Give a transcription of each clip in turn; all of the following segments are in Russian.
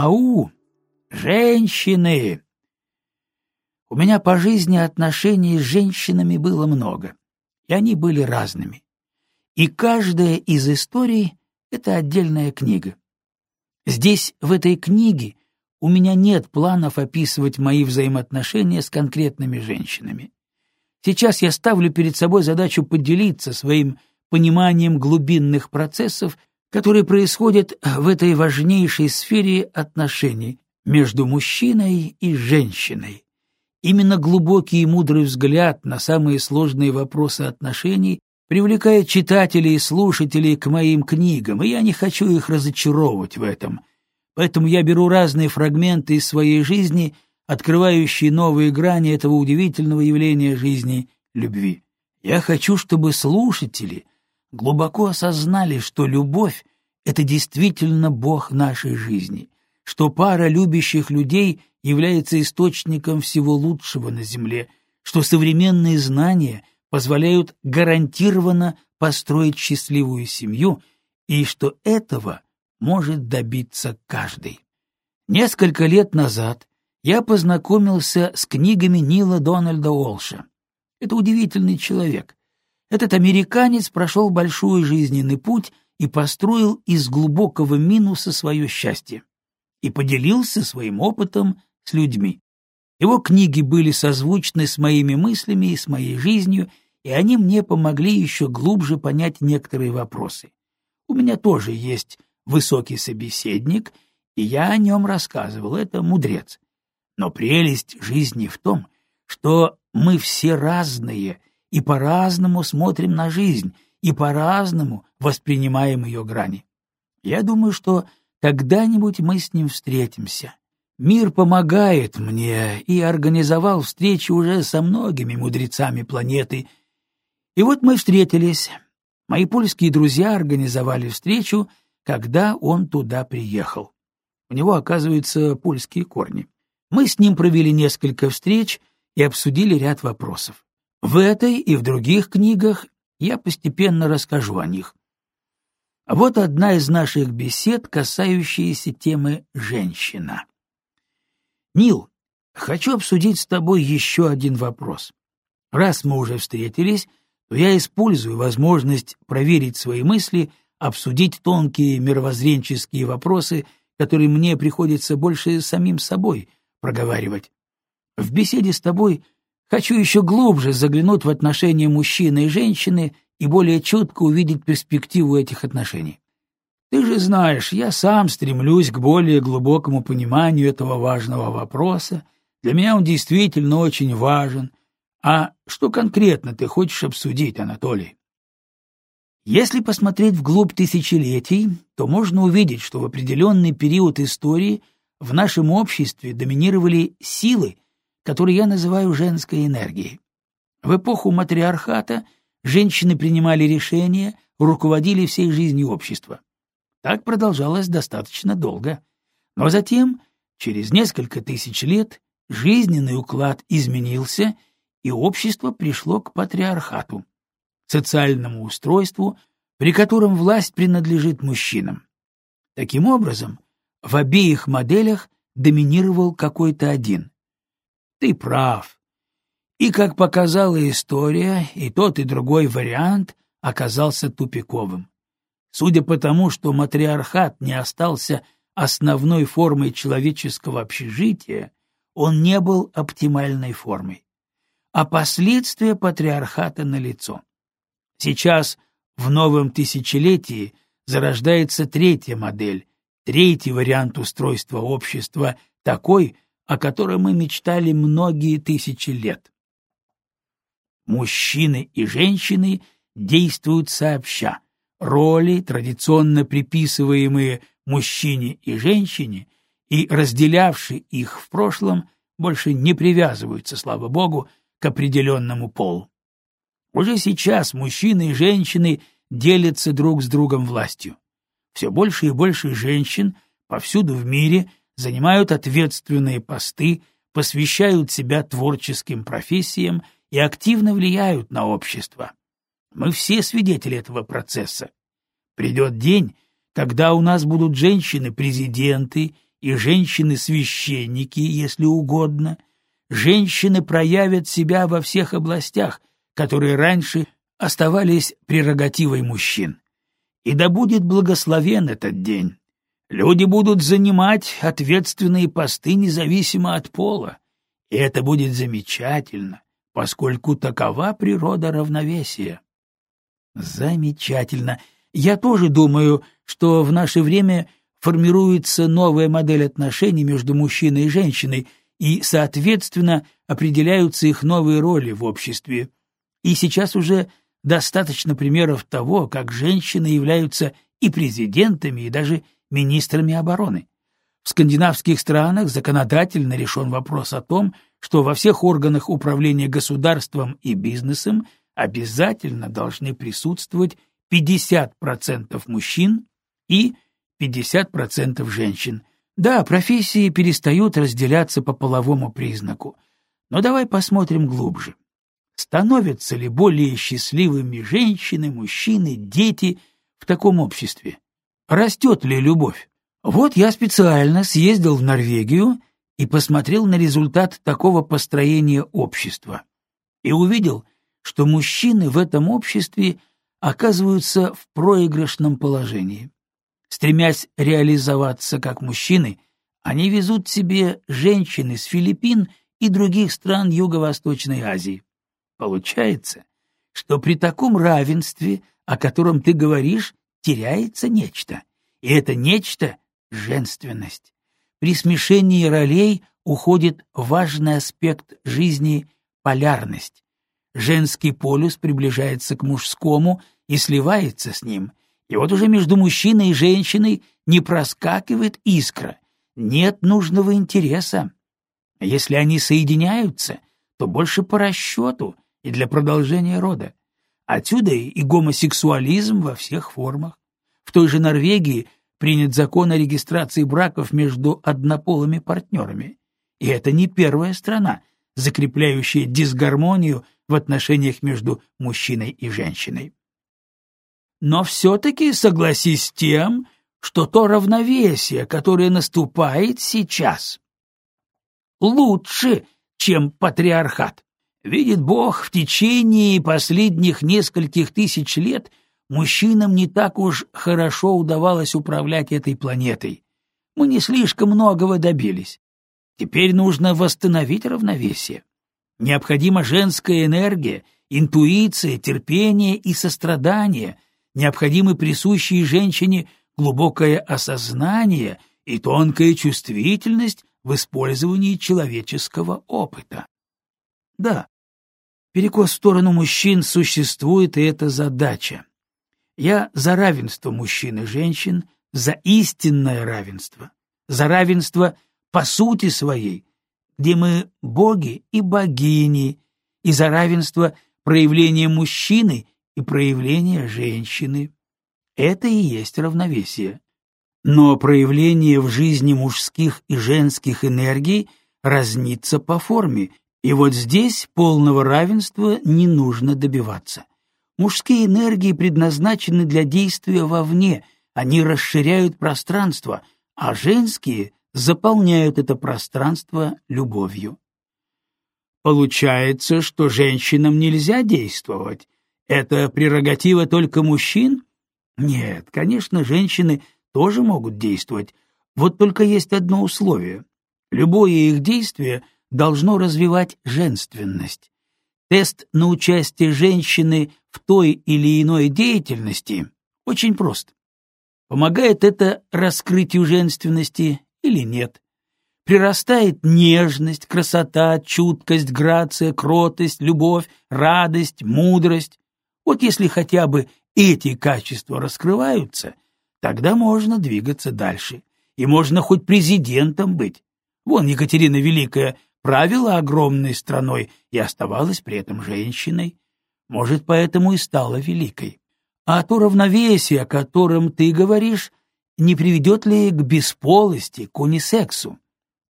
Ау! Женщины! У меня по жизни отношений с женщинами было много, и они были разными. И каждая из историй — это отдельная книга. Здесь, в этой книге, у меня нет планов описывать мои взаимоотношения с конкретными женщинами. Сейчас я ставлю перед собой задачу поделиться своим пониманием глубинных процессов, которые происходят в этой важнейшей сфере отношений между мужчиной и женщиной. Именно глубокий и мудрый взгляд на самые сложные вопросы отношений привлекает читателей и слушателей к моим книгам, и я не хочу их разочаровывать в этом. Поэтому я беру разные фрагменты из своей жизни, открывающие новые грани этого удивительного явления жизни — любви. Я хочу, чтобы слушатели глубоко осознали, что любовь — это действительно Бог нашей жизни, что пара любящих людей является источником всего лучшего на земле, что современные знания позволяют гарантированно построить счастливую семью и что этого может добиться каждый. Несколько лет назад я познакомился с книгами Нила Дональда Олша. Это удивительный человек. Этот американец прошел большой жизненный путь и построил из глубокого минуса свое счастье. И поделился своим опытом с людьми. Его книги были созвучны с моими мыслями и с моей жизнью, и они мне помогли еще глубже понять некоторые вопросы. У меня тоже есть высокий собеседник, и я о нем рассказывал, это мудрец. Но прелесть жизни в том, что мы все разные и по-разному смотрим на жизнь, и по-разному воспринимаем ее грани. Я думаю, что когда-нибудь мы с ним встретимся, Мир помогает мне и организовал встречи уже со многими мудрецами планеты. И вот мы встретились. Мои польские друзья организовали встречу, когда он туда приехал. У него, оказывается, польские корни. Мы с ним провели несколько встреч и обсудили ряд вопросов. В этой и в других книгах я постепенно расскажу о них. вот одна из наших бесед, касающаяся темы «женщина». Нил, хочу обсудить с тобой еще один вопрос. Раз мы уже встретились, то я использую возможность проверить свои мысли, обсудить тонкие мировоззренческие вопросы, которые мне приходится больше самим собой проговаривать. В беседе с тобой хочу еще глубже заглянуть в отношения мужчины и женщины и более четко увидеть перспективу этих отношений. Ты же знаешь, я сам стремлюсь к более глубокому пониманию этого важного вопроса. Для меня он действительно очень важен. А что конкретно ты хочешь обсудить, Анатолий? Если посмотреть вглубь тысячелетий, то можно увидеть, что в определенный период истории в нашем обществе доминировали силы, которые я называю женской энергией. В эпоху матриархата женщины принимали решения, руководили всей жизнью общества. Так продолжалось достаточно долго. Но затем, через несколько тысяч лет, жизненный уклад изменился, и общество пришло к патриархату, социальному устройству, при котором власть принадлежит мужчинам. Таким образом, в обеих моделях доминировал какой-то один. Ты прав. И, как показала история, и тот, и другой вариант оказался тупиковым. Судя по тому, что матриархат не остался основной формой человеческого общежития, он не был оптимальной формой. А последствия патриархата налицо. Сейчас, в новом тысячелетии, зарождается третья модель, третий вариант устройства общества, такой, о котором мы мечтали многие тысячи лет. Мужчины и женщины действуют сообща, роли, традиционно приписываемые мужчине и женщине и разделявшие их в прошлом, больше не привязываются, слава богу, к определенному полу. Уже сейчас мужчины и женщины делятся друг с другом властью. Все больше и больше женщин повсюду в мире занимают ответственные посты, посвящают себя творческим профессиям и активно влияют на общество. Мы все свидетели этого процесса. Придет день, когда у нас будут женщины-президенты и женщины-священники, если угодно. Женщины проявят себя во всех областях, которые раньше оставались прерогативой мужчин. И да будет благословен этот день. Люди будут занимать ответственные посты независимо от пола. И это будет замечательно, поскольку такова природа равновесия. Замечательно. Я тоже думаю, что в наше время формируется новая модель отношений между мужчиной и женщиной, и, соответственно, определяются их новые роли в обществе. И сейчас уже достаточно примеров того, как женщины являются и президентами, и даже министрами обороны. В скандинавских странах законодательно решен вопрос о том, что во всех органах управления государством и бизнесом обязательно должны присутствовать 50% мужчин и 50% женщин. Да, профессии перестают разделяться по половому признаку. Но давай посмотрим глубже. Становятся ли более счастливыми женщины, мужчины, дети в таком обществе? Растет ли любовь? Вот я специально съездил в Норвегию и посмотрел на результат такого построения общества. И увидел, что мужчины в этом обществе оказываются в проигрышном положении. Стремясь реализоваться как мужчины, они везут себе женщин из Филиппин и других стран Юго-Восточной Азии. Получается, что при таком равенстве, о котором ты говоришь, теряется нечто. И это нечто — женственность. При смешении ролей уходит важный аспект жизни — полярность. Женский полюс приближается к мужскому и сливается с ним. И вот уже между мужчиной и женщиной не проскакивает искра, нет нужного интереса. Если они соединяются, то больше по расчету и для продолжения рода. Отсюда и гомосексуализм во всех формах. В той же Норвегии принят закон о регистрации браков между однополыми партнерами. И это не первая страна, закрепляющая дисгармонию в отношениях между мужчиной и женщиной. Но все-таки согласись с тем, что то равновесие, которое наступает сейчас, лучше, чем патриархат. Видит Бог, в течение последних нескольких тысяч лет мужчинам не так уж хорошо удавалось управлять этой планетой. Мы не слишком многого добились. Теперь нужно восстановить равновесие. Необходима женская энергия, интуиция, терпение и сострадание, необходимы присущие женщине глубокое осознание и тонкая чувствительность в использовании человеческого опыта. Да, перекос в сторону мужчин существует, и это задача. Я за равенство мужчин и женщин, за истинное равенство, за равенство по сути своей, где мы боги и богини, и за равенство проявления мужчины и проявления женщины. Это и есть равновесие. Но проявление в жизни мужских и женских энергий разнится по форме, и вот здесь полного равенства не нужно добиваться. Мужские энергии предназначены для действия вовне, они расширяют пространство, а женские заполняют это пространство любовью. Получается, что женщинам нельзя действовать. Это прерогатива только мужчин? Нет, конечно, женщины тоже могут действовать. Вот только есть одно условие. Любое их действие должно развивать женственность. Тест на участие женщины в той или иной деятельности очень прост. Помогает это раскрытию женственности или нет. Прирастает нежность, красота, чуткость, грация, кротость, любовь, радость, мудрость. Вот если хотя бы эти качества раскрываются, тогда можно двигаться дальше. И можно хоть президентом быть. Вон Екатерина Великая правила огромной страной и оставалась при этом женщиной. Может, поэтому и стала великой. А то равновесие, о котором ты говоришь, не приведет ли к бесполости, к унисексу?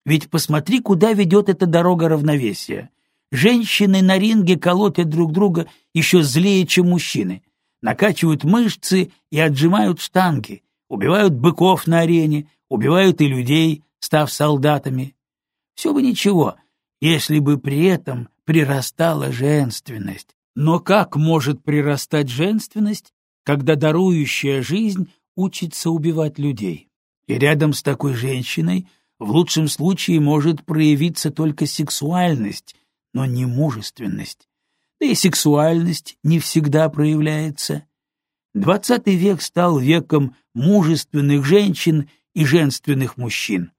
Ведь посмотри, куда ведет эта дорога равновесия. Женщины на ринге колотят друг друга еще злее, чем мужчины. Накачивают мышцы и отжимают штанги, убивают быков на арене, убивают и людей, став солдатами. Все бы ничего, если бы при этом прирастала женственность. Но как может прирастать женственность, когда дарующая жизнь учится убивать людей? И рядом с такой женщиной в лучшем случае может проявиться только сексуальность, но не мужественность. Да и сексуальность не всегда проявляется. Двадцатый век стал веком мужественных женщин и женственных мужчин.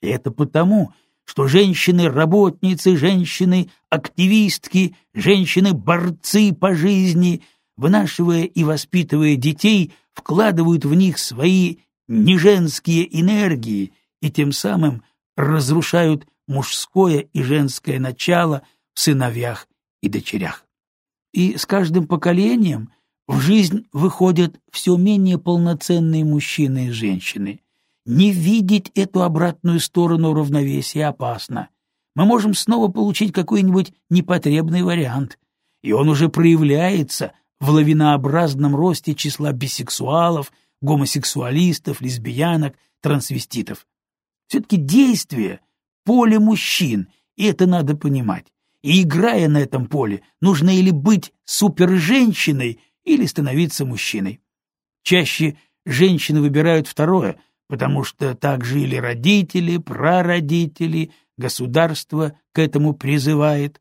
И это потому, что женщины-работницы, женщины-активистки, женщины-борцы по жизни, вынашивая и воспитывая детей, вкладывают в них свои неженские энергии и тем самым разрушают мужское и женское начало в сыновьях и дочерях. И с каждым поколением в жизнь выходят все менее полноценные мужчины и женщины. Не видеть эту обратную сторону равновесия опасно. Мы можем снова получить какой-нибудь непотребный вариант, и он уже проявляется в лавинообразном росте числа бисексуалов, гомосексуалистов, лесбиянок, трансвеститов. Все-таки действие — поле мужчин, и это надо понимать. И играя на этом поле, нужно или быть суперженщиной, или становиться мужчиной. Чаще женщины выбирают второе — потому что так жили родители, прародители, государство к этому призывает.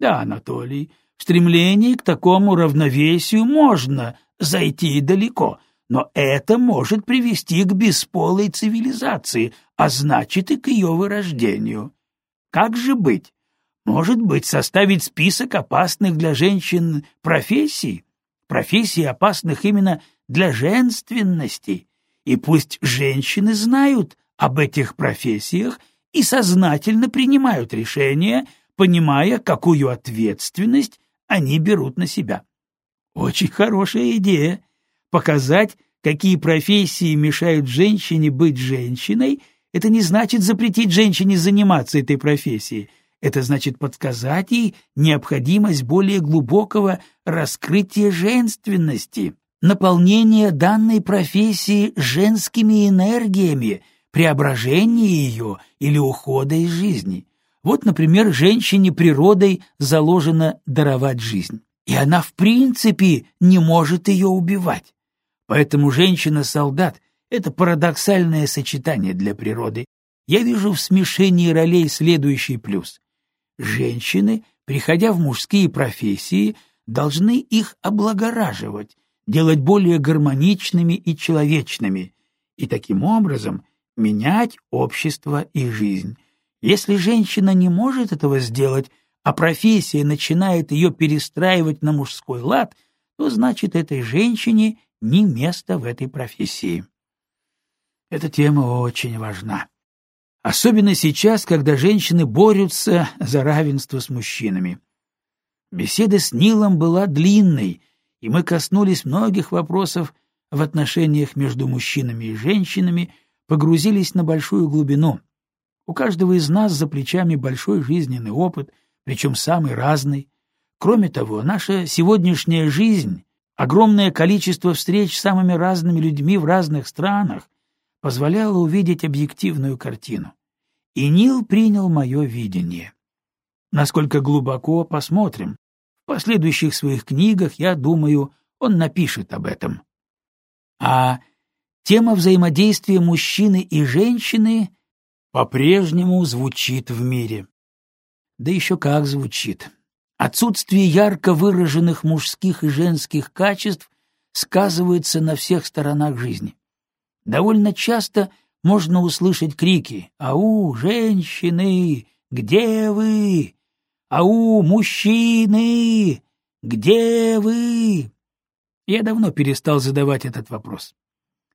Да, Анатолий, в стремлении к такому равновесию можно зайти далеко, но это может привести к бесполой цивилизации, а значит и к ее вырождению. Как же быть? Может быть, составить список опасных для женщин профессий? Профессий, опасных именно для женственности? И пусть женщины знают об этих профессиях и сознательно принимают решения, понимая, какую ответственность они берут на себя. Очень хорошая идея. Показать, какие профессии мешают женщине быть женщиной, это не значит запретить женщине заниматься этой профессией. Это значит подсказать ей необходимость более глубокого раскрытия женственности наполнение данной профессии женскими энергиями, преображение ее или ухода из жизни. Вот, например, женщине природой заложено даровать жизнь, и она в принципе не может ее убивать. Поэтому женщина-солдат — это парадоксальное сочетание для природы. Я вижу в смешении ролей следующий плюс. Женщины, приходя в мужские профессии, должны их облагораживать, делать более гармоничными и человечными, и таким образом менять общество и жизнь. Если женщина не может этого сделать, а профессия начинает ее перестраивать на мужской лад, то значит этой женщине не место в этой профессии. Эта тема очень важна. Особенно сейчас, когда женщины борются за равенство с мужчинами. Беседа с Нилом была длинной — и мы коснулись многих вопросов в отношениях между мужчинами и женщинами, погрузились на большую глубину. У каждого из нас за плечами большой жизненный опыт, причем самый разный. Кроме того, наша сегодняшняя жизнь, огромное количество встреч с самыми разными людьми в разных странах позволяло увидеть объективную картину. И Нил принял мое видение. Насколько глубоко, посмотрим. В последующих своих книгах, я думаю, он напишет об этом. А тема взаимодействия мужчины и женщины по-прежнему звучит в мире. Да еще как звучит. Отсутствие ярко выраженных мужских и женских качеств сказывается на всех сторонах жизни. Довольно часто можно услышать крики «Ау, женщины, где вы? «Ау, мужчины! Где вы?» Я давно перестал задавать этот вопрос.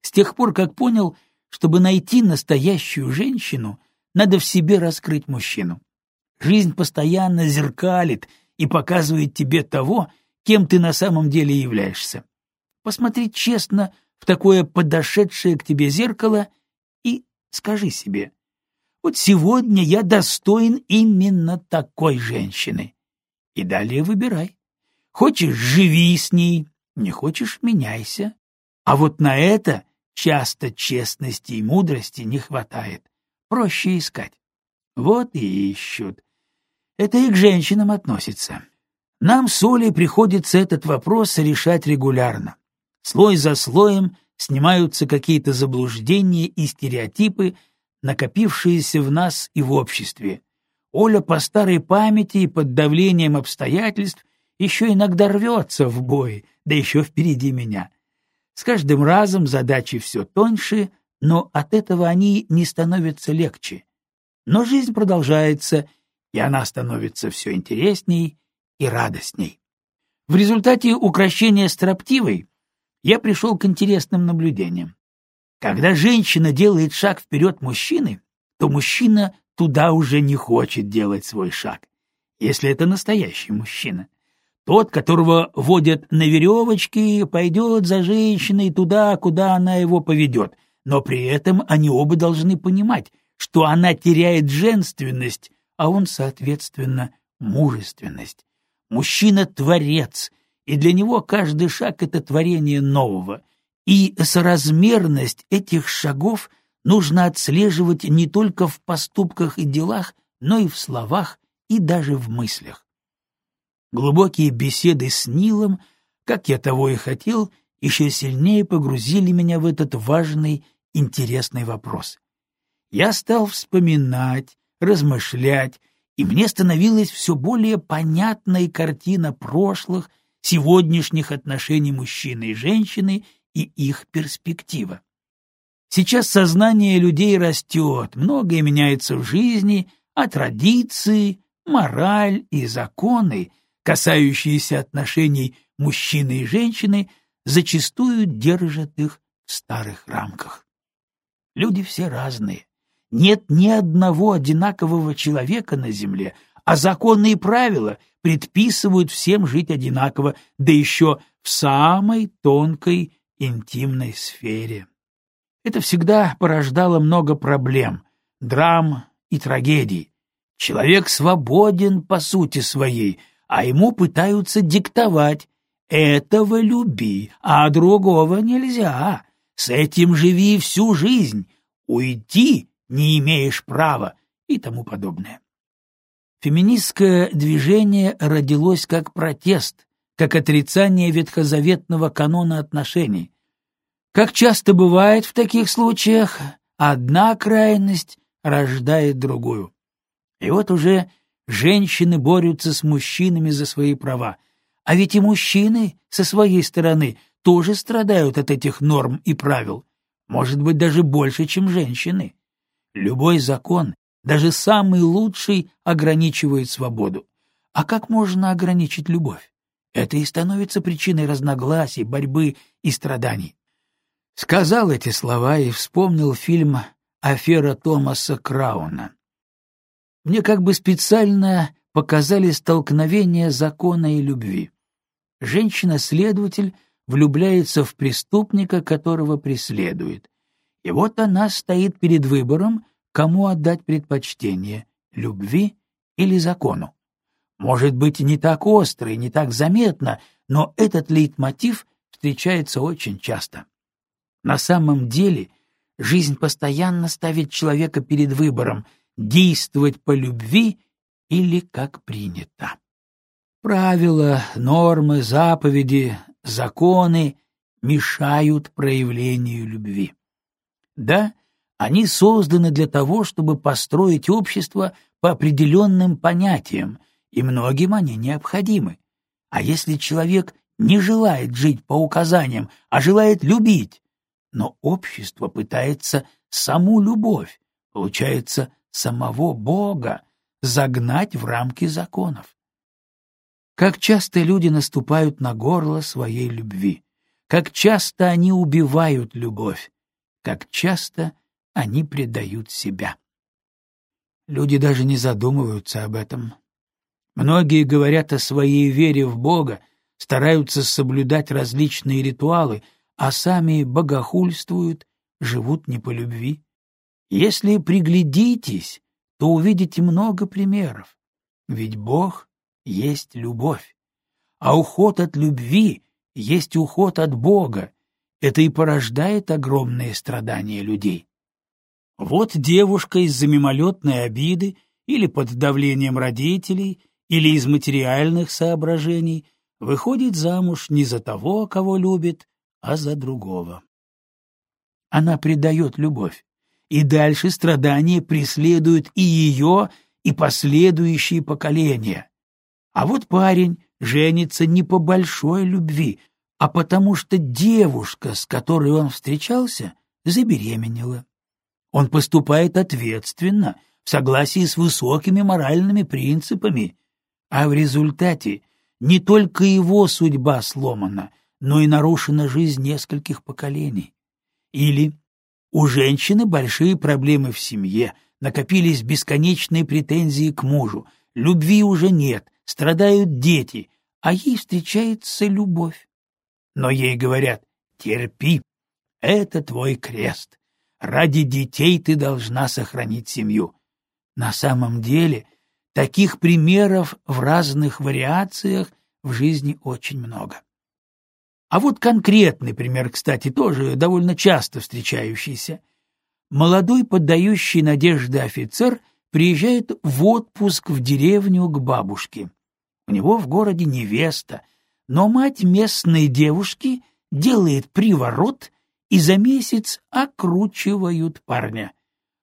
С тех пор, как понял, чтобы найти настоящую женщину, надо в себе раскрыть мужчину. Жизнь постоянно зеркалит и показывает тебе того, кем ты на самом деле являешься. Посмотри честно в такое подошедшее к тебе зеркало и скажи себе, вот сегодня я достоин именно такой женщины. И далее выбирай. Хочешь — живи с ней, не хочешь — меняйся. А вот на это часто честности и мудрости не хватает. проще искать. Вот и ищут. Это и к женщинам относится. Нам с Олей приходится этот вопрос решать регулярно. Слой за слоем снимаются какие-то заблуждения и стереотипы, накопившиеся в нас и в обществе. Оля по старой памяти и под давлением обстоятельств еще иногда рвется в бой, да еще впереди меня. С каждым разом задачи все тоньше, но от этого они не становятся легче. Но жизнь продолжается, и она становится все интересней и радостней. В результате украшения строптивой я пришел к интересным наблюдениям. Когда женщина делает шаг вперед мужчины, то мужчина туда уже не хочет делать свой шаг, если это настоящий мужчина. Тот, которого водят на веревочке, пойдет за женщиной туда, куда она его поведет, но при этом они оба должны понимать, что она теряет женственность, а он, соответственно, мужественность. Мужчина — творец, и для него каждый шаг — это творение нового. И соразмерность этих шагов нужно отслеживать не только в поступках и делах, но и в словах и даже в мыслях. Глубокие беседы с Нилом, как я того и хотел, еще сильнее погрузили меня в этот важный, интересный вопрос. Я стал вспоминать, размышлять, и мне становилась все более понятной картина прошлых, сегодняшних отношений мужчины и женщины и их перспектива. Сейчас сознание людей растет, многое меняется в жизни, а традиции, мораль и законы касающиеся отношений мужчины и женщины, зачастую держат их в старых рамках. Люди все разные. Нет ни одного одинакового человека на земле, а законы и правила предписывают всем жить одинаково, да еще в самой тонкой интимной сфере. Это всегда порождало много проблем, драм и трагедий. Человек свободен по сути своей — а ему пытаются диктовать «этого люби, а другого нельзя, с этим живи всю жизнь, уйти не имеешь права» и тому подобное. Феминистское движение родилось как протест, как отрицание ветхозаветного канона отношений. Как часто бывает в таких случаях, одна крайность рождает другую. И вот уже Женщины борются с мужчинами за свои права. А ведь и мужчины, со своей стороны, тоже страдают от этих норм и правил. Может быть, даже больше, чем женщины. Любой закон, даже самый лучший, ограничивает свободу. А как можно ограничить любовь? Это и становится причиной разногласий, борьбы и страданий. Сказал эти слова и вспомнил фильм «Афера Томаса Крауна». Мне как бы специально показали столкновение закона и любви. Женщина-следователь влюбляется в преступника, которого преследует. И вот она стоит перед выбором, кому отдать предпочтение — любви или закону. Может быть, не так остро и не так заметно, но этот лейтмотив встречается очень часто. На самом деле жизнь постоянно ставит человека перед выбором — действовать по любви или как принято. Правила, нормы, заповеди, законы мешают проявлению любви. Да, они созданы для того, чтобы построить общество по определенным понятиям, и многим они необходимы. А если человек не желает жить по указаниям, а желает любить, но общество пытается саму любовь, получается, самого Бога загнать в рамки законов. Как часто люди наступают на горло своей любви, как часто они убивают любовь, как часто они предают себя. Люди даже не задумываются об этом. Многие говорят о своей вере в Бога, стараются соблюдать различные ритуалы, а сами богохульствуют, живут не по любви. Если приглядитесь, то увидите много примеров. Ведь Бог есть любовь. А уход от любви есть уход от Бога. Это и порождает огромные страдания людей. Вот девушка из-за мимолетной обиды или под давлением родителей, или из материальных соображений выходит замуж не за того, кого любит, а за другого. Она предает любовь, и дальше страдания преследуют и ее, и последующие поколения. А вот парень женится не по большой любви, а потому что девушка, с которой он встречался, забеременела. Он поступает ответственно, в согласии с высокими моральными принципами, а в результате не только его судьба сломана, но и нарушена жизнь нескольких поколений. Или у женщины большие проблемы в семье, накопились бесконечные претензии к мужу, любви уже нет, страдают дети, а ей встречается любовь. Но ей говорят «терпи, это твой крест, ради детей ты должна сохранить семью». На самом деле, таких примеров в разных вариациях в жизни очень много. А вот конкретный пример, кстати, тоже довольно часто встречающийся. Молодой поддающий надежды офицер приезжает в отпуск в деревню к бабушке. У него в городе невеста, но мать местной девушки делает приворот и за месяц окручивают парня.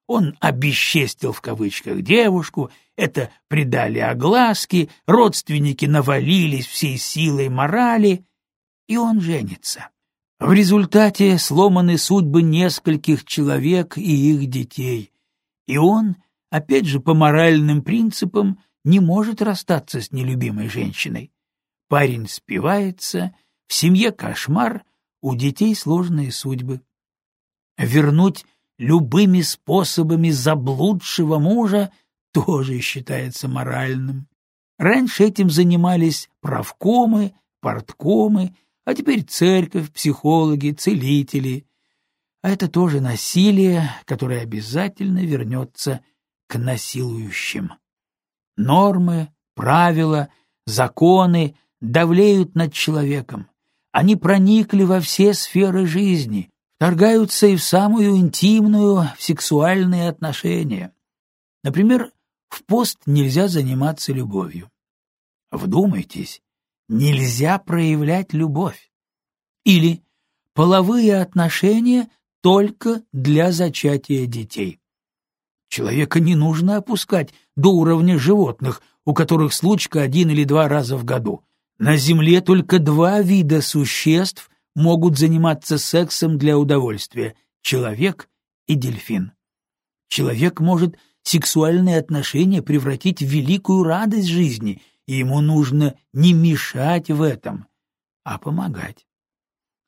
Он обесчестил в кавычках девушку, это придали огласки, родственники навалились всей силой морали, и он женится. В результате сломаны судьбы нескольких человек и их детей, и он, опять же по моральным принципам, не может расстаться с нелюбимой женщиной. Парень спивается, в семье кошмар, у детей сложные судьбы. Вернуть любыми способами заблудшего мужа тоже считается моральным. Раньше этим занимались правкомы, порткомы, а теперь церковь, психологи, целители. А это тоже насилие, которое обязательно вернется к насилующим. Нормы, правила, законы давлеют над человеком. Они проникли во все сферы жизни, вторгаются и в самую интимную, в сексуальные отношения. Например, в пост нельзя заниматься любовью. Вдумайтесь, нельзя проявлять любовь. Или половые отношения только для зачатия детей. Человека не нужно опускать до уровня животных, у которых случка один или два раза в году. На Земле только два вида существ могут заниматься сексом для удовольствия — человек и дельфин. Человек может сексуальные отношения превратить в великую радость жизни, и ему нужно не мешать в этом, а помогать.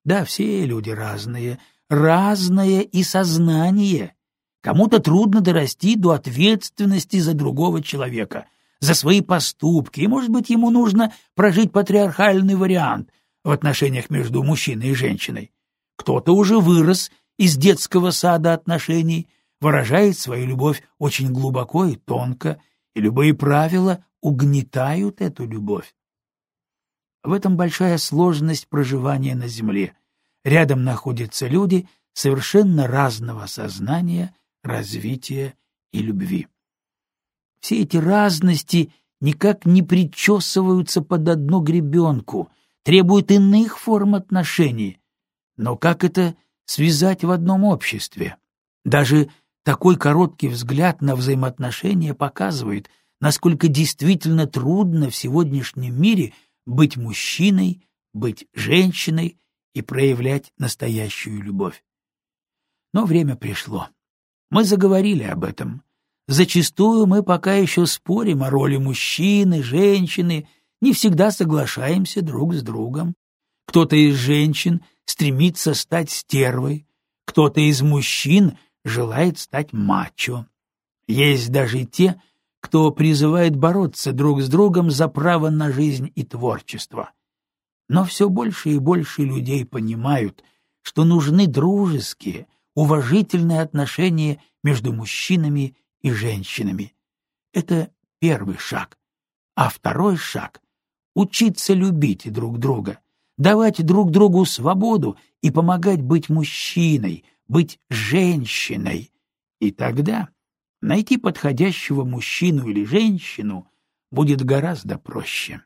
Да, все люди разные, разное и сознание. Кому-то трудно дорасти до ответственности за другого человека, за свои поступки, и, может быть, ему нужно прожить патриархальный вариант, в отношениях между мужчиной и женщиной. Кто-то уже вырос из детского сада отношений, выражает свою любовь очень глубоко и тонко, и любые правила угнетают эту любовь. В этом большая сложность проживания на Земле. Рядом находятся люди совершенно разного сознания, развития и любви. Все эти разности никак не причесываются под одну гребенку, требует иных форм отношений. Но как это связать в одном обществе? Даже такой короткий взгляд на взаимоотношения показывает, насколько действительно трудно в сегодняшнем мире быть мужчиной, быть женщиной и проявлять настоящую любовь. Но время пришло. Мы заговорили об этом. Зачастую мы пока еще спорим о роли мужчины, женщины не всегда соглашаемся друг с другом. Кто-то из женщин стремится стать стервой, кто-то из мужчин желает стать мачо. Есть даже те, кто призывает бороться друг с другом за право на жизнь и творчество. Но все больше и больше людей понимают, что нужны дружеские, уважительные отношения между мужчинами и женщинами. Это первый шаг. А второй шаг учиться любить друг друга, давать друг другу свободу и помогать быть мужчиной, быть женщиной И тогда найти подходящего мужчину или женщину будет гораздо проще.